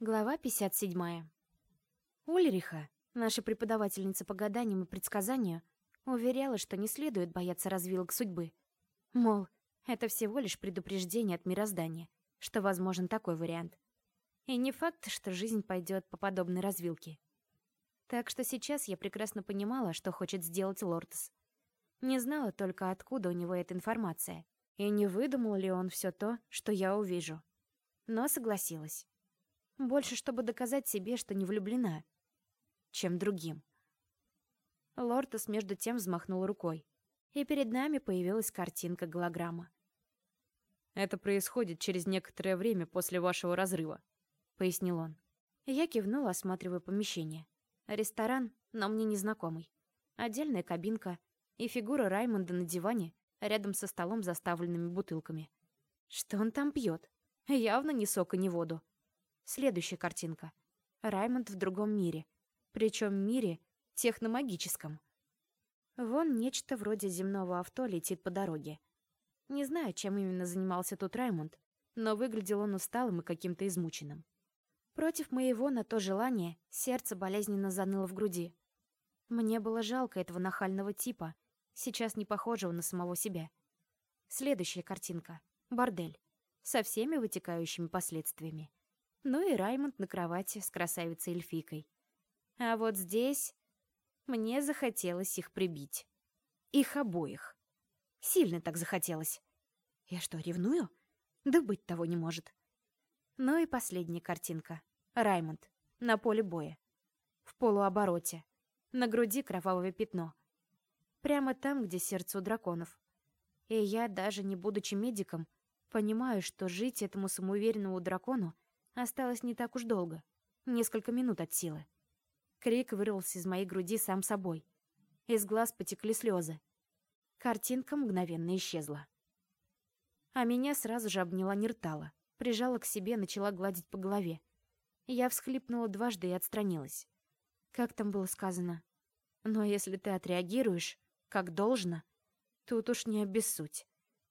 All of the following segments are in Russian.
Глава 57. Ульриха, наша преподавательница по гаданиям и предсказанию, уверяла, что не следует бояться развилок судьбы. Мол, это всего лишь предупреждение от мироздания, что возможен такой вариант. И не факт, что жизнь пойдет по подобной развилке. Так что сейчас я прекрасно понимала, что хочет сделать Лортес. Не знала только, откуда у него эта информация, и не выдумал ли он все то, что я увижу. Но согласилась. Больше, чтобы доказать себе, что не влюблена, чем другим. Лортес между тем взмахнул рукой, и перед нами появилась картинка-голограмма. «Это происходит через некоторое время после вашего разрыва», — пояснил он. Я кивнула, осматривая помещение. Ресторан, но мне незнакомый. Отдельная кабинка и фигура Раймонда на диване рядом со столом, заставленными бутылками. Что он там пьет? Явно не сок и не воду. Следующая картинка. Раймонд в другом мире. Причем мире техномагическом. Вон нечто вроде земного авто летит по дороге. Не знаю, чем именно занимался тут Раймонд, но выглядел он усталым и каким-то измученным. Против моего на то желания сердце болезненно заныло в груди. Мне было жалко этого нахального типа, сейчас не похожего на самого себя. Следующая картинка. Бордель. Со всеми вытекающими последствиями ну и Раймонд на кровати с красавицей эльфийкой. А вот здесь мне захотелось их прибить. Их обоих. Сильно так захотелось. Я что, ревную? Да быть того не может. Ну и последняя картинка. Раймонд. На поле боя. В полуобороте. На груди кровавое пятно. Прямо там, где сердце у драконов. И я, даже не будучи медиком, понимаю, что жить этому самоуверенному дракону Осталось не так уж долго. Несколько минут от силы. Крик вырвался из моей груди сам собой. Из глаз потекли слезы. Картинка мгновенно исчезла. А меня сразу же обняла Нертала, прижала к себе, начала гладить по голове. Я всхлипнула дважды и отстранилась. Как там было сказано? Но если ты отреагируешь, как должно, тут уж не обессудь.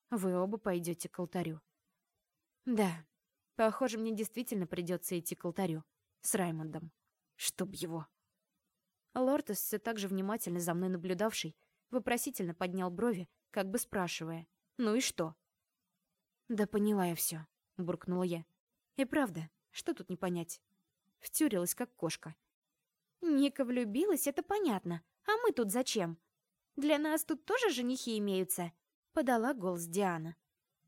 Вы оба пойдете к алтарю. Да, Похоже, мне действительно придется идти к алтарю. С Раймондом. Чтоб его. Лортес, все так же внимательно за мной наблюдавший, вопросительно поднял брови, как бы спрашивая. «Ну и что?» «Да поняла я все», — буркнула я. «И правда, что тут не понять?» Втюрилась, как кошка. «Ника влюбилась, это понятно. А мы тут зачем? Для нас тут тоже женихи имеются?» — подала голос Диана.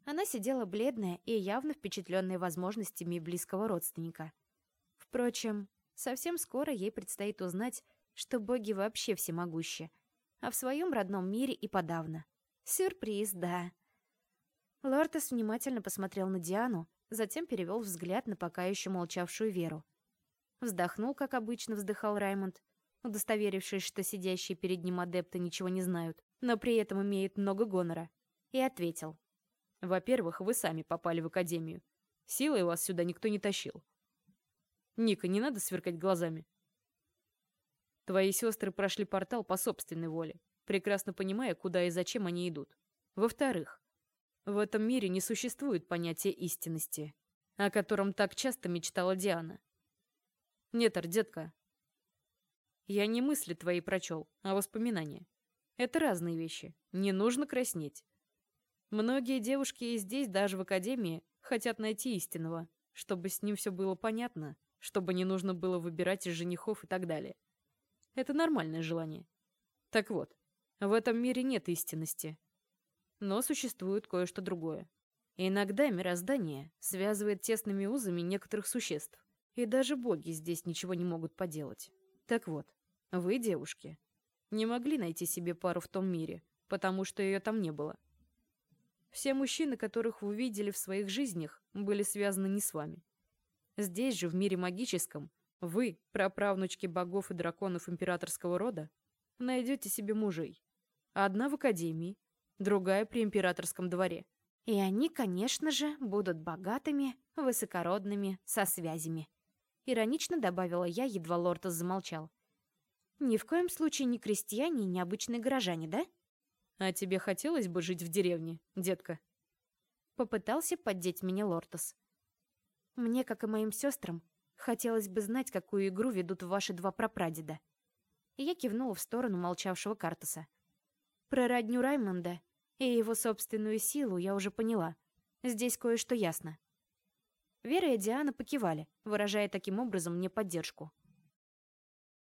Она сидела бледная и явно впечатленная возможностями близкого родственника. Впрочем, совсем скоро ей предстоит узнать, что боги вообще всемогущи, а в своем родном мире и подавно. Сюрприз, да. Лортес внимательно посмотрел на Диану, затем перевел взгляд на пока еще молчавшую Веру. Вздохнул, как обычно вздыхал Раймонд, удостоверившись, что сидящие перед ним адепты ничего не знают, но при этом имеют много гонора, и ответил. Во-первых, вы сами попали в академию. Силой вас сюда никто не тащил. Ника, не надо сверкать глазами. Твои сестры прошли портал по собственной воле, прекрасно понимая, куда и зачем они идут. Во-вторых, в этом мире не существует понятия истинности, о котором так часто мечтала Диана. Нет, детка, я не мысли твои прочел, а воспоминания. Это разные вещи. Не нужно краснеть. Многие девушки и здесь, даже в академии, хотят найти истинного, чтобы с ним все было понятно, чтобы не нужно было выбирать из женихов и так далее. Это нормальное желание. Так вот, в этом мире нет истинности. Но существует кое-что другое. Иногда мироздание связывает тесными узами некоторых существ. И даже боги здесь ничего не могут поделать. Так вот, вы, девушки, не могли найти себе пару в том мире, потому что ее там не было. Все мужчины, которых вы видели в своих жизнях, были связаны не с вами. Здесь же, в мире магическом, вы, праправнучки богов и драконов императорского рода, найдете себе мужей. Одна в академии, другая при императорском дворе. И они, конечно же, будут богатыми, высокородными, со связями. Иронично добавила я, едва Лортас замолчал. Ни в коем случае не крестьяне и не обычные горожане, да? «А тебе хотелось бы жить в деревне, детка?» Попытался поддеть меня Лортос. Мне, как и моим сестрам, Хотелось бы знать, какую игру ведут ваши два прапрадеда. Я кивнула в сторону молчавшего Картаса. Про родню Раймонда и его собственную силу я уже поняла. Здесь кое-что ясно. Вера и Диана покивали, выражая таким образом мне поддержку.